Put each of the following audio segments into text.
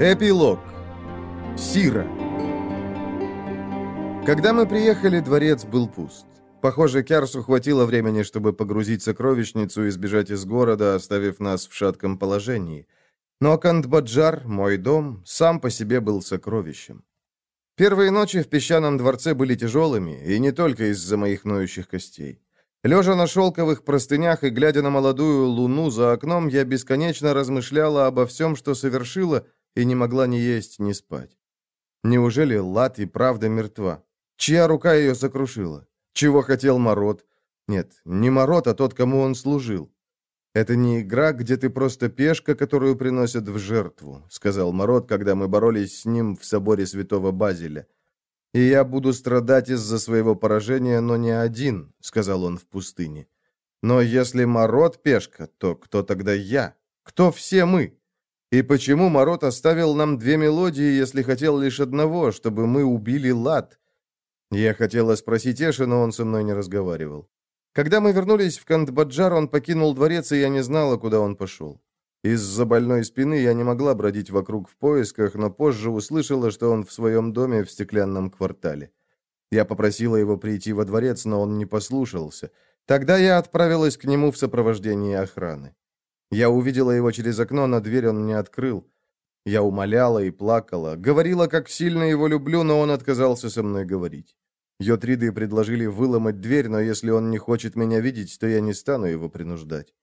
Эпилог. Сира. Когда мы приехали, дворец был пуст. Похоже, Кярсу хватило времени, чтобы погрузить сокровищницу и сбежать из города, оставив нас в шатком положении. Но Кандбаджар, мой дом, сам по себе был сокровищем. Первые ночи в песчаном дворце были тяжелыми, и не только из-за моих ноющих костей. Лежа на шелковых простынях и глядя на молодую луну за окном, я бесконечно размышляла обо всем, что совершила, и не могла ни есть, ни спать. Неужели Лат и правда мертва? Чья рука ее сокрушила? Чего хотел Мород? Нет, не Мород, а тот, кому он служил. «Это не игра, где ты просто пешка, которую приносят в жертву», сказал Мород, когда мы боролись с ним в соборе святого Базиля. «И я буду страдать из-за своего поражения, но не один», сказал он в пустыне. «Но если Мород пешка, то кто тогда я? Кто все мы?» И почему Морот оставил нам две мелодии, если хотел лишь одного, чтобы мы убили лад? Я хотела спросить Эша, но он со мной не разговаривал. Когда мы вернулись в Кандбаджар, он покинул дворец, и я не знала, куда он пошел. Из-за больной спины я не могла бродить вокруг в поисках, но позже услышала, что он в своем доме в стеклянном квартале. Я попросила его прийти во дворец, но он не послушался. Тогда я отправилась к нему в сопровождении охраны. Я увидела его через окно, но дверь он не открыл. Я умоляла и плакала, говорила, как сильно его люблю, но он отказался со мной говорить. Йотриды предложили выломать дверь, но если он не хочет меня видеть, то я не стану его принуждать.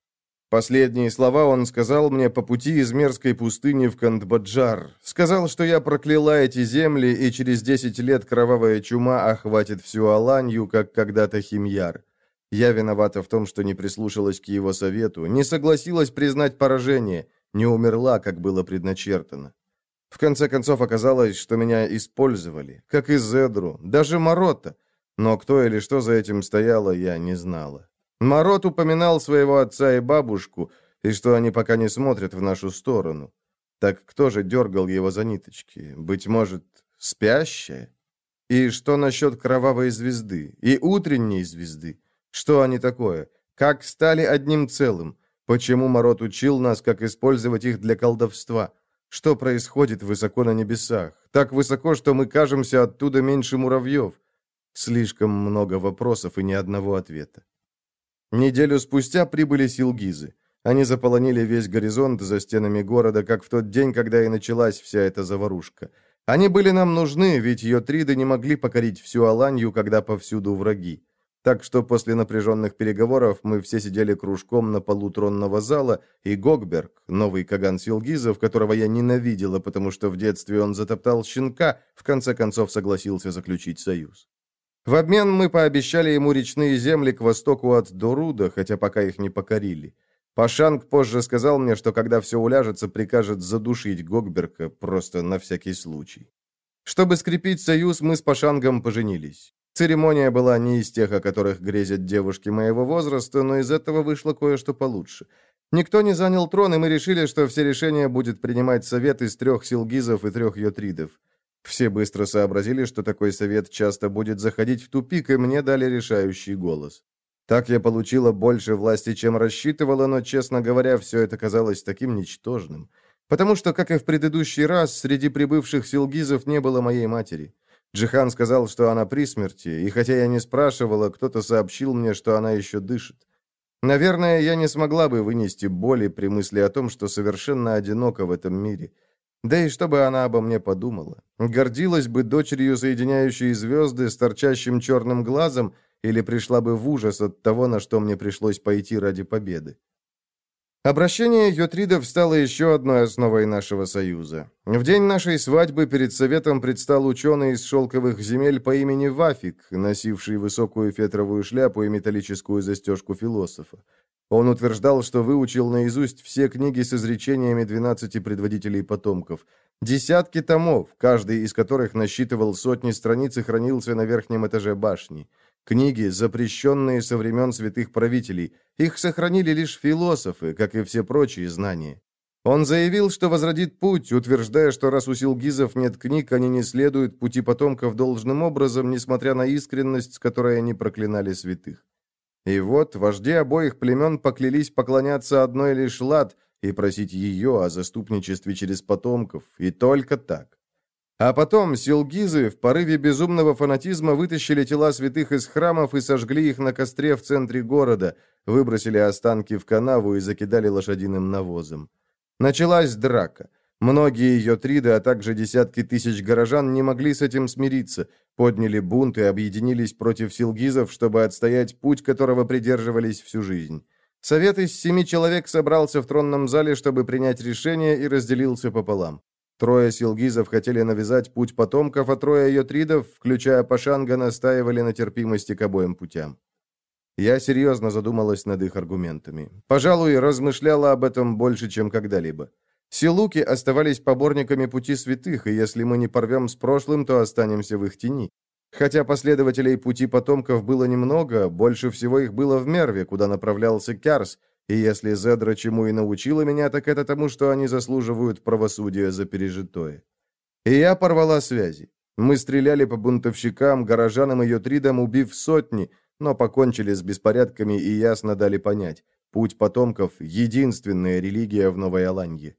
Последние слова он сказал мне по пути из мерзкой пустыни в Кандбаджар. Сказал, что я прокляла эти земли, и через десять лет кровавая чума охватит всю Аланью, как когда-то Химьяр. Я виновата в том, что не прислушалась к его совету, не согласилась признать поражение, не умерла, как было предначертано. В конце концов оказалось, что меня использовали, как и Зедру, даже Морота. Но кто или что за этим стояло, я не знала. Морот упоминал своего отца и бабушку, и что они пока не смотрят в нашу сторону. Так кто же дергал его за ниточки? Быть может, спящая? И что насчет кровавой звезды? И утренней звезды? Что они такое? Как стали одним целым? Почему Морот учил нас, как использовать их для колдовства? Что происходит высоко на небесах? Так высоко, что мы кажемся оттуда меньше муравьев. Слишком много вопросов и ни одного ответа. Неделю спустя прибыли силгизы. Они заполонили весь горизонт за стенами города, как в тот день, когда и началась вся эта заварушка. Они были нам нужны, ведь ее триды не могли покорить всю Аланью, когда повсюду враги. Так что после напряженных переговоров мы все сидели кружком на полу тронного зала, и Гогберг, новый Каган Силгизов, которого я ненавидела, потому что в детстве он затоптал щенка, в конце концов согласился заключить союз. В обмен мы пообещали ему речные земли к востоку от Доруда, хотя пока их не покорили. Пашанг позже сказал мне, что когда все уляжется, прикажет задушить Гогберга просто на всякий случай. Чтобы скрепить союз, мы с Пашангом поженились. Церемония была не из тех, о которых грезят девушки моего возраста, но из этого вышло кое-что получше. Никто не занял трон, и мы решили, что все решения будет принимать совет из трех силгизов и трех йотридов. Все быстро сообразили, что такой совет часто будет заходить в тупик, и мне дали решающий голос. Так я получила больше власти, чем рассчитывала, но, честно говоря, все это казалось таким ничтожным. Потому что, как и в предыдущий раз, среди прибывших силгизов не было моей матери. Джихан сказал, что она при смерти, и хотя я не спрашивала, кто-то сообщил мне, что она еще дышит. Наверное, я не смогла бы вынести боли при мысли о том, что совершенно одинока в этом мире. Да и что бы она обо мне подумала? Гордилась бы дочерью соединяющей звезды с торчащим черным глазом или пришла бы в ужас от того, на что мне пришлось пойти ради победы? Обращение йотридов стало еще одной основой нашего союза. В день нашей свадьбы перед советом предстал ученый из шелковых земель по имени Вафик, носивший высокую фетровую шляпу и металлическую застежку философа. Он утверждал, что выучил наизусть все книги с изречениями 12 предводителей потомков. Десятки томов, каждый из которых насчитывал сотни страниц и хранился на верхнем этаже башни. Книги, запрещенные со времен святых правителей, их сохранили лишь философы, как и все прочие знания. Он заявил, что возродит путь, утверждая, что раз у силгизов нет книг, они не следуют пути потомков должным образом, несмотря на искренность, с которой они проклинали святых. И вот вожди обоих племен поклялись поклоняться одной лишь лад, и просить ее о заступничестве через потомков, и только так. А потом силгизы в порыве безумного фанатизма вытащили тела святых из храмов и сожгли их на костре в центре города, выбросили останки в канаву и закидали лошадиным навозом. Началась драка. Многие ее триды, а также десятки тысяч горожан не могли с этим смириться, подняли бунт и объединились против силгизов, чтобы отстоять путь, которого придерживались всю жизнь. Совет из семи человек собрался в тронном зале, чтобы принять решение, и разделился пополам. Трое силгизов хотели навязать путь потомков, а трое йотридов, включая Пашанга, настаивали на терпимости к обоим путям. Я серьезно задумалась над их аргументами. Пожалуй, размышляла об этом больше, чем когда-либо. Силуки оставались поборниками пути святых, и если мы не порвем с прошлым, то останемся в их тени. Хотя последователей пути потомков было немного, больше всего их было в Мерве, куда направлялся Кярс, и если Зедра чему и научила меня, так это тому, что они заслуживают правосудия за пережитое. И я порвала связи. Мы стреляли по бунтовщикам, горожанам и йотридам, убив сотни, но покончили с беспорядками и ясно дали понять, путь потомков — единственная религия в Новой Аланье.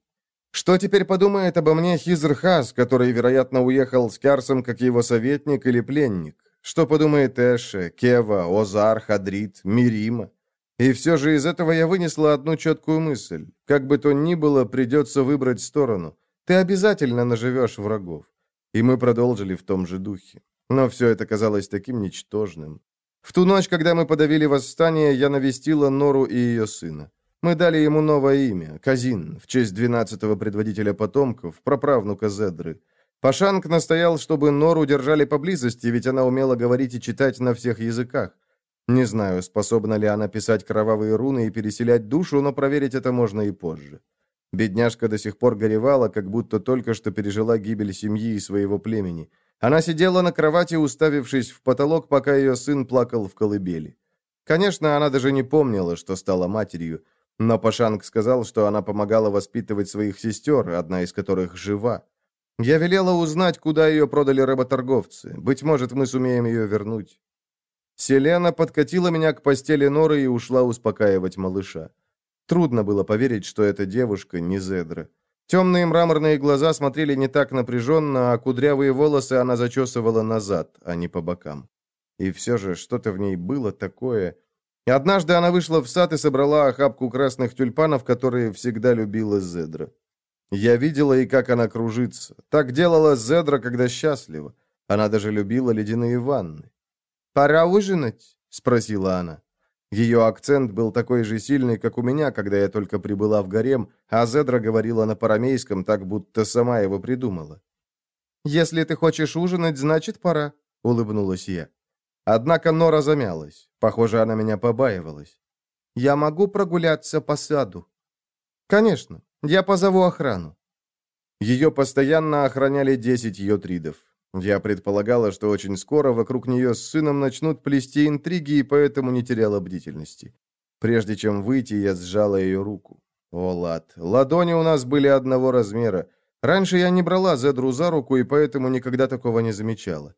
Что теперь подумает обо мне Хизрхас, который, вероятно, уехал с Кярсом как его советник или пленник? Что подумает Эше, Кева, Озар, Хадрит, Мирима? И все же из этого я вынесла одну четкую мысль. Как бы то ни было, придется выбрать сторону. Ты обязательно наживешь врагов. И мы продолжили в том же духе. Но все это казалось таким ничтожным. В ту ночь, когда мы подавили восстание, я навестила Нору и ее сына. Мы дали ему новое имя, Казин, в честь двенадцатого предводителя потомков, праправнука Зедры. Пашанг настоял, чтобы Нору держали поблизости, ведь она умела говорить и читать на всех языках. Не знаю, способна ли она писать кровавые руны и переселять душу, но проверить это можно и позже. Бедняжка до сих пор горевала, как будто только что пережила гибель семьи и своего племени. Она сидела на кровати, уставившись в потолок, пока ее сын плакал в колыбели. Конечно, она даже не помнила, что стала матерью, но Пашанг сказал, что она помогала воспитывать своих сестер, одна из которых жива. Я велела узнать, куда ее продали работорговцы. Быть может, мы сумеем ее вернуть. Селена подкатила меня к постели Норы и ушла успокаивать малыша. Трудно было поверить, что эта девушка не Зедра. Темные мраморные глаза смотрели не так напряженно, а кудрявые волосы она зачесывала назад, а не по бокам. И все же что-то в ней было такое... Однажды она вышла в сад и собрала охапку красных тюльпанов, которые всегда любила Зедра. Я видела и как она кружится. Так делала Зедра, когда счастлива. Она даже любила ледяные ванны. «Пора ужинать?» — спросила она. Ее акцент был такой же сильный, как у меня, когда я только прибыла в гарем, а Зедра говорила на парамейском, так будто сама его придумала. «Если ты хочешь ужинать, значит, пора», — улыбнулась я. Однако Нора замялась. Похоже, она меня побаивалась. «Я могу прогуляться по саду?» «Конечно. Я позову охрану». Ее постоянно охраняли десять йотридов. Я предполагала, что очень скоро вокруг нее с сыном начнут плести интриги, и поэтому не теряла бдительности. Прежде чем выйти, я сжала ее руку. О, лад. Ладони у нас были одного размера. Раньше я не брала Зедру за руку, и поэтому никогда такого не замечала.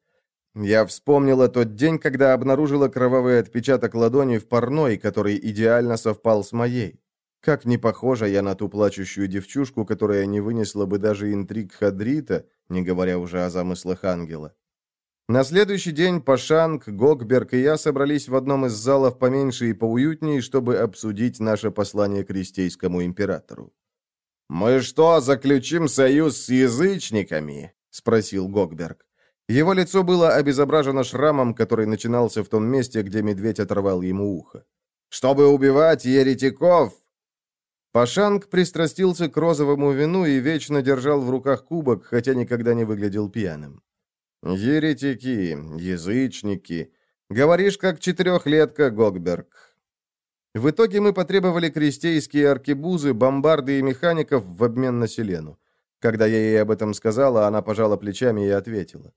Я вспомнила тот день, когда обнаружила кровавый отпечаток ладони в парной, который идеально совпал с моей. Как не похожа я на ту плачущую девчушку, которая не вынесла бы даже интриг Хадрита, не говоря уже о замыслах ангела. На следующий день Пашанг, Гокберг и я собрались в одном из залов поменьше и поуютнее, чтобы обсудить наше послание крестейскому императору. «Мы что, заключим союз с язычниками?» — спросил Гокберг. Его лицо было обезображено шрамом, который начинался в том месте, где медведь оторвал ему ухо. «Чтобы убивать еретиков, Пашанг пристрастился к розовому вину и вечно держал в руках кубок, хотя никогда не выглядел пьяным. «Еретики, язычники. Говоришь, как четырехлетка, Гогберг». В итоге мы потребовали крестейские аркебузы, бомбарды и механиков в обмен на Селену. Когда я ей об этом сказала, она пожала плечами и ответила.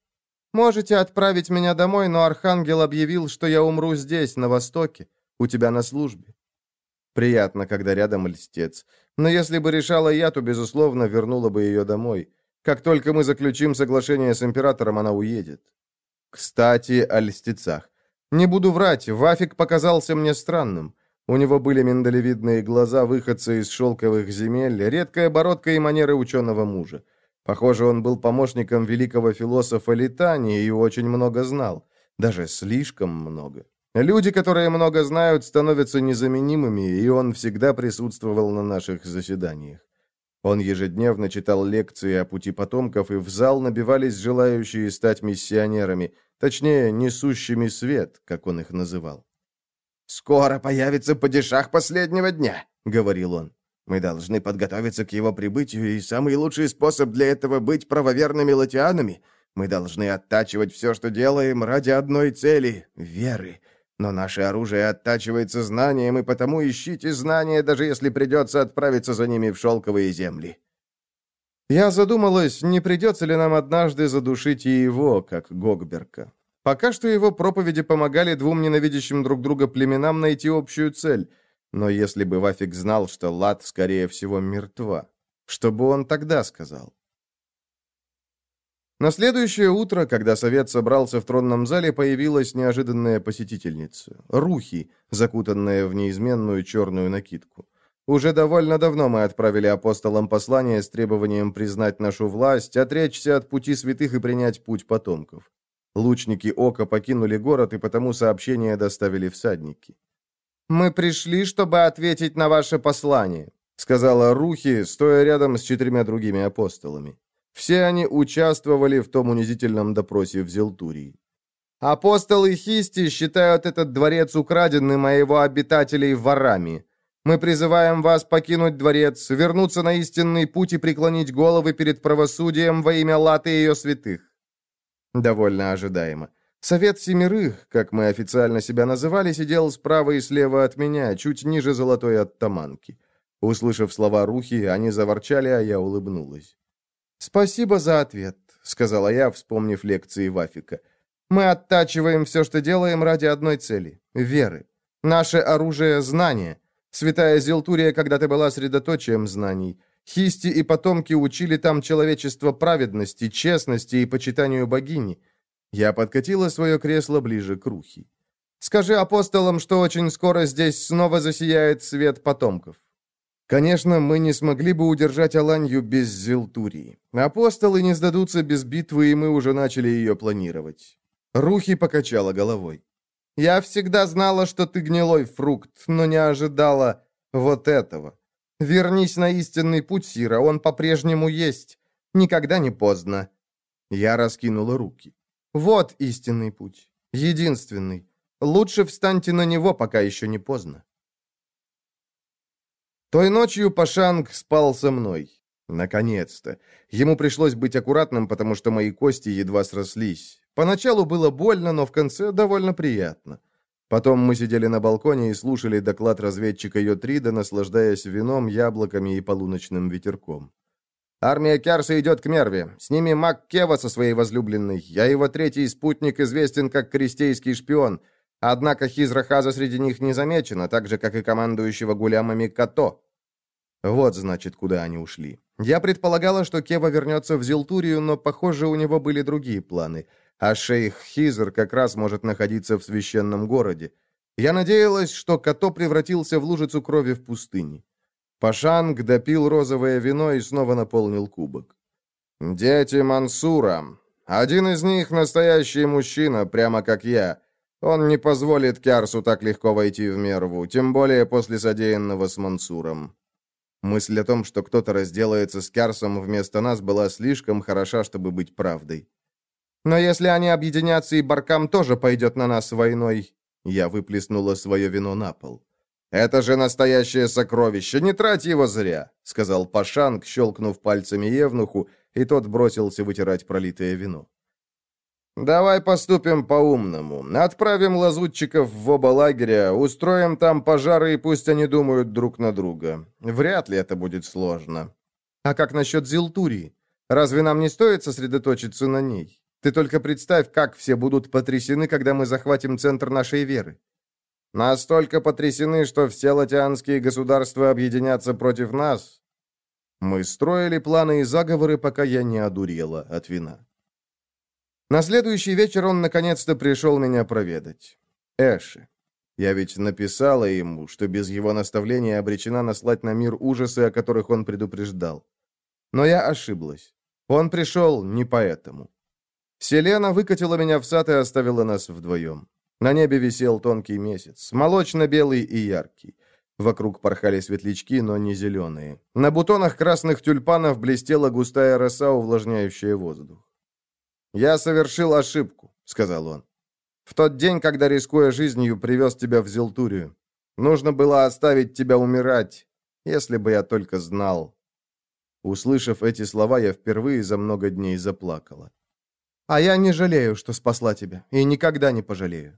«Можете отправить меня домой, но Архангел объявил, что я умру здесь, на Востоке, у тебя на службе. Приятно, когда рядом льстец. Но если бы решала я, то, безусловно, вернула бы ее домой. Как только мы заключим соглашение с императором, она уедет. Кстати, о льстецах. Не буду врать, Вафик показался мне странным. У него были миндалевидные глаза выходца из шелковых земель, редкая бородка и манеры ученого мужа. Похоже, он был помощником великого философа Литани и очень много знал. Даже слишком много. Люди, которые много знают, становятся незаменимыми, и он всегда присутствовал на наших заседаниях. Он ежедневно читал лекции о пути потомков, и в зал набивались желающие стать миссионерами, точнее, несущими свет, как он их называл. «Скоро появится падишах последнего дня», — говорил он. «Мы должны подготовиться к его прибытию, и самый лучший способ для этого — быть правоверными латианами. Мы должны оттачивать все, что делаем, ради одной цели — веры. Но наше оружие оттачивается знанием, и потому ищите знания, даже если придется отправиться за ними в шелковые земли». Я задумалась, не придется ли нам однажды задушить и его, как Гогберка. Пока что его проповеди помогали двум ненавидящим друг друга племенам найти общую цель. Но если бы Вафик знал, что Лад, скорее всего, мертва, что бы он тогда сказал? На следующее утро, когда совет собрался в тронном зале, появилась неожиданная посетительница — Рухи, закутанная в неизменную черную накидку. Уже довольно давно мы отправили апостолам послание с требованием признать нашу власть, отречься от пути святых и принять путь потомков. Лучники Ока покинули город, и потому сообщение доставили всадники. «Мы пришли, чтобы ответить на ваше послание», — сказала Рухи, стоя рядом с четырьмя другими апостолами. Все они участвовали в том унизительном допросе в Зелтурии. «Апостолы Хисти считают этот дворец украденным, а его обитателей ворами. Мы призываем вас покинуть дворец, вернуться на истинный путь и преклонить головы перед правосудием во имя Латы и ее святых». Довольно ожидаемо. Совет Семерых, как мы официально себя называли, сидел справа и слева от меня, чуть ниже золотой оттаманки. Услышав слова Рухи, они заворчали, а я улыбнулась. «Спасибо за ответ», — сказала я, вспомнив лекции Вафика. «Мы оттачиваем все, что делаем, ради одной цели — веры. Наше оружие — знание. Святая Зелтурия когда-то была средоточием знаний. Хисти и потомки учили там человечество праведности, честности и почитанию богини. Я подкатила свое кресло ближе к Рухи. Скажи апостолам, что очень скоро здесь снова засияет свет потомков. Конечно, мы не смогли бы удержать Аланью без Зелтурии. Апостолы не сдадутся без битвы, и мы уже начали ее планировать. Рухи покачала головой. «Я всегда знала, что ты гнилой фрукт, но не ожидала вот этого. Вернись на истинный путь, Сира, он по-прежнему есть. Никогда не поздно». Я раскинула руки. «Вот истинный путь. Единственный. Лучше встаньте на него, пока еще не поздно». Той ночью Пашанг спал со мной. Наконец-то. Ему пришлось быть аккуратным, потому что мои кости едва срослись. Поначалу было больно, но в конце довольно приятно. Потом мы сидели на балконе и слушали доклад разведчика Йотрида, наслаждаясь вином, яблоками и полуночным ветерком. «Армия Кярса идет к Мерве. С ними маг Кева со своей возлюбленной. Я его третий спутник известен как крестейский шпион. Однако Хизрахаза среди них не замечено, так же, как и командующего гулямами Като. Вот, значит, куда они ушли. Я предполагала, что Кева вернется в Зилтурию, но, похоже, у него были другие планы. А шейх Хизр как раз может находиться в священном городе. Я надеялась, что Като превратился в лужицу крови в пустыне. Пашанг допил розовое вино и снова наполнил кубок. «Дети Мансура. Один из них настоящий мужчина, прямо как я. Он не позволит Кярсу так легко войти в Мерву, тем более после содеянного с Мансуром. Мысль о том, что кто-то разделается с Кярсом вместо нас, была слишком хороша, чтобы быть правдой. «Но если они объединятся, и Баркам тоже пойдет на нас войной...» Я выплеснула свое вино на пол. «Это же настоящее сокровище, не трать его зря», — сказал Пашанг, щелкнув пальцами Евнуху, и тот бросился вытирать пролитое вино. «Давай поступим по-умному. Отправим лазутчиков в оба лагеря, устроим там пожары, и пусть они думают друг на друга. Вряд ли это будет сложно». «А как насчет Зилтурии? Разве нам не стоит сосредоточиться на ней? Ты только представь, как все будут потрясены, когда мы захватим центр нашей веры». «Настолько потрясены, что все латианские государства объединятся против нас?» Мы строили планы и заговоры, пока я не одурела от вина. На следующий вечер он наконец-то пришел меня проведать. Эши. Я ведь написала ему, что без его наставления обречена наслать на мир ужасы, о которых он предупреждал. Но я ошиблась. Он пришел не поэтому. Селена выкатила меня в сад и оставила нас вдвоем. На небе висел тонкий месяц, молочно-белый и яркий. Вокруг порхали светлячки, но не зеленые. На бутонах красных тюльпанов блестела густая роса, увлажняющая воздух. «Я совершил ошибку», — сказал он. «В тот день, когда, рискуя жизнью, привез тебя в Зелтурию. Нужно было оставить тебя умирать, если бы я только знал». Услышав эти слова, я впервые за много дней заплакала. «А я не жалею, что спасла тебя, и никогда не пожалею».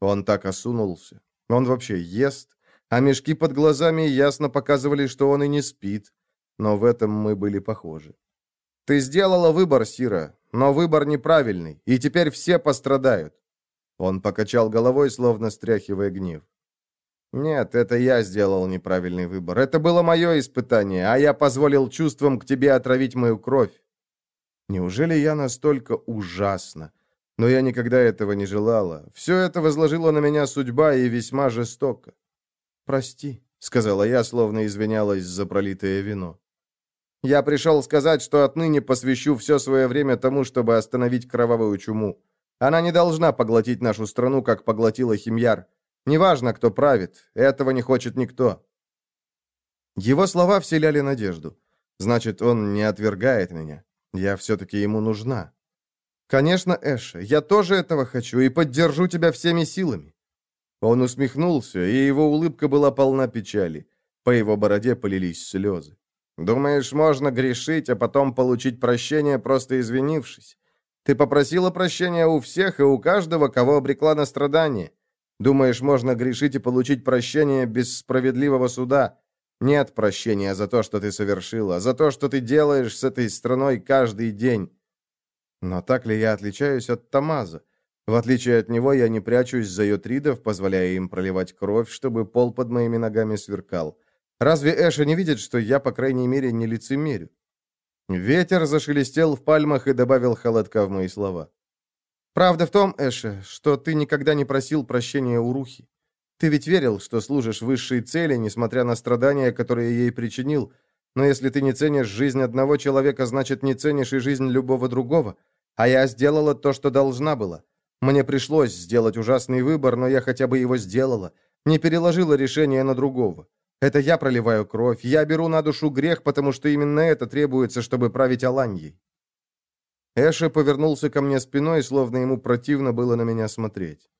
Он так осунулся. Он вообще ест, а мешки под глазами ясно показывали, что он и не спит. Но в этом мы были похожи. «Ты сделала выбор, Сира, но выбор неправильный, и теперь все пострадают». Он покачал головой, словно стряхивая гнев. «Нет, это я сделал неправильный выбор. Это было мое испытание, а я позволил чувствам к тебе отравить мою кровь. Неужели я настолько ужасна? Но я никогда этого не желала. Все это возложила на меня судьба и весьма жестоко. «Прости», — сказала я, словно извинялась за пролитое вино. «Я пришел сказать, что отныне посвящу все свое время тому, чтобы остановить кровавую чуму. Она не должна поглотить нашу страну, как поглотила Химьяр. Неважно, кто правит, этого не хочет никто». Его слова вселяли надежду. Значит, он не отвергает меня. Я все-таки ему нужна. «Конечно, Эша, я тоже этого хочу и поддержу тебя всеми силами». Он усмехнулся, и его улыбка была полна печали. По его бороде полились слезы. «Думаешь, можно грешить, а потом получить прощение, просто извинившись? Ты попросила прощения у всех и у каждого, кого обрекла на страдания. Думаешь, можно грешить и получить прощение без справедливого суда? Нет прощения за то, что ты совершила, за то, что ты делаешь с этой страной каждый день. Но так ли я отличаюсь от Тамаза? В отличие от него, я не прячусь за йотридов, позволяя им проливать кровь, чтобы пол под моими ногами сверкал. Разве Эша не видит, что я, по крайней мере, не лицемерю? Ветер зашелестел в пальмах и добавил холодка в мои слова. «Правда в том, Эша, что ты никогда не просил прощения у Рухи. Ты ведь верил, что служишь высшей цели, несмотря на страдания, которые ей причинил, но если ты не ценишь жизнь одного человека, значит, не ценишь и жизнь любого другого. А я сделала то, что должна была. Мне пришлось сделать ужасный выбор, но я хотя бы его сделала. Не переложила решение на другого. Это я проливаю кровь, я беру на душу грех, потому что именно это требуется, чтобы править Аланьей. Эша повернулся ко мне спиной, словно ему противно было на меня смотреть.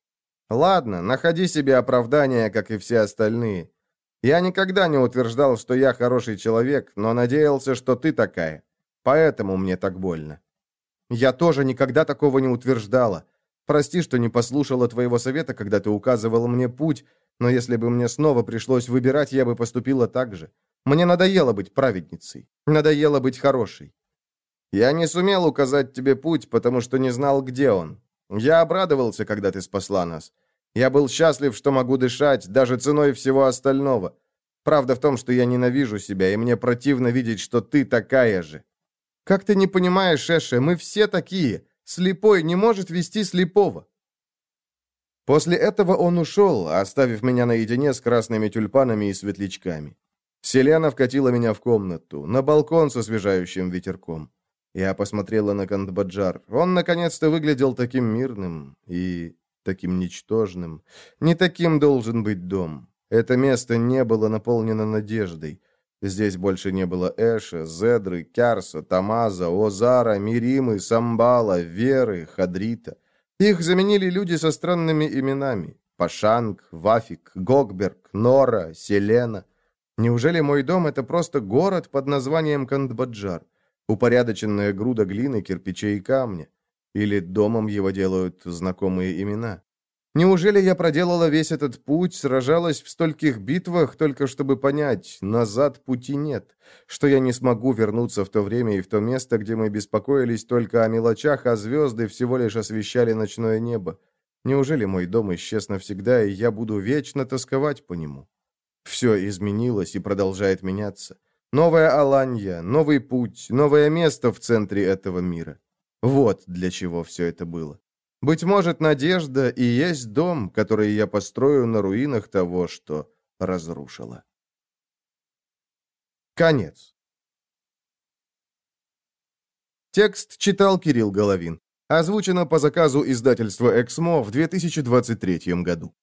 «Ладно, находи себе оправдание, как и все остальные. Я никогда не утверждал, что я хороший человек, но надеялся, что ты такая. Поэтому мне так больно. Я тоже никогда такого не утверждала. Прости, что не послушала твоего совета, когда ты указывал мне путь, но если бы мне снова пришлось выбирать, я бы поступила так же. Мне надоело быть праведницей. Надоело быть хорошей. Я не сумел указать тебе путь, потому что не знал, где он. Я обрадовался, когда ты спасла нас. Я был счастлив, что могу дышать, даже ценой всего остального. Правда в том, что я ненавижу себя, и мне противно видеть, что ты такая же. Как ты не понимаешь, Эше, мы все такие. Слепой не может вести слепого. После этого он ушел, оставив меня наедине с красными тюльпанами и светлячками. Селена вкатила меня в комнату, на балкон со освежающим ветерком. Я посмотрела на Кандбаджар. Он наконец-то выглядел таким мирным и таким ничтожным. Не таким должен быть дом. Это место не было наполнено надеждой. Здесь больше не было Эша, Зедры, Кярса, Тамаза, Озара, Миримы, Самбала, Веры, Хадрита. Их заменили люди со странными именами. Пашанг, Вафик, Гогберг, Нора, Селена. Неужели мой дом — это просто город под названием Кандбаджар? Упорядоченная груда глины, кирпичей и камня? Или домом его делают знакомые имена? Неужели я проделала весь этот путь, сражалась в стольких битвах, только чтобы понять, назад пути нет, что я не смогу вернуться в то время и в то место, где мы беспокоились только о мелочах, а звезды всего лишь освещали ночное небо? Неужели мой дом исчез навсегда, и я буду вечно тосковать по нему? Все изменилось и продолжает меняться. Новая Аланья, новый путь, новое место в центре этого мира. Вот для чего все это было. Быть может, надежда и есть дом, который я построю на руинах того, что разрушила. Конец. Текст читал Кирилл Головин. Озвучено по заказу издательства «Эксмо» в 2023 году.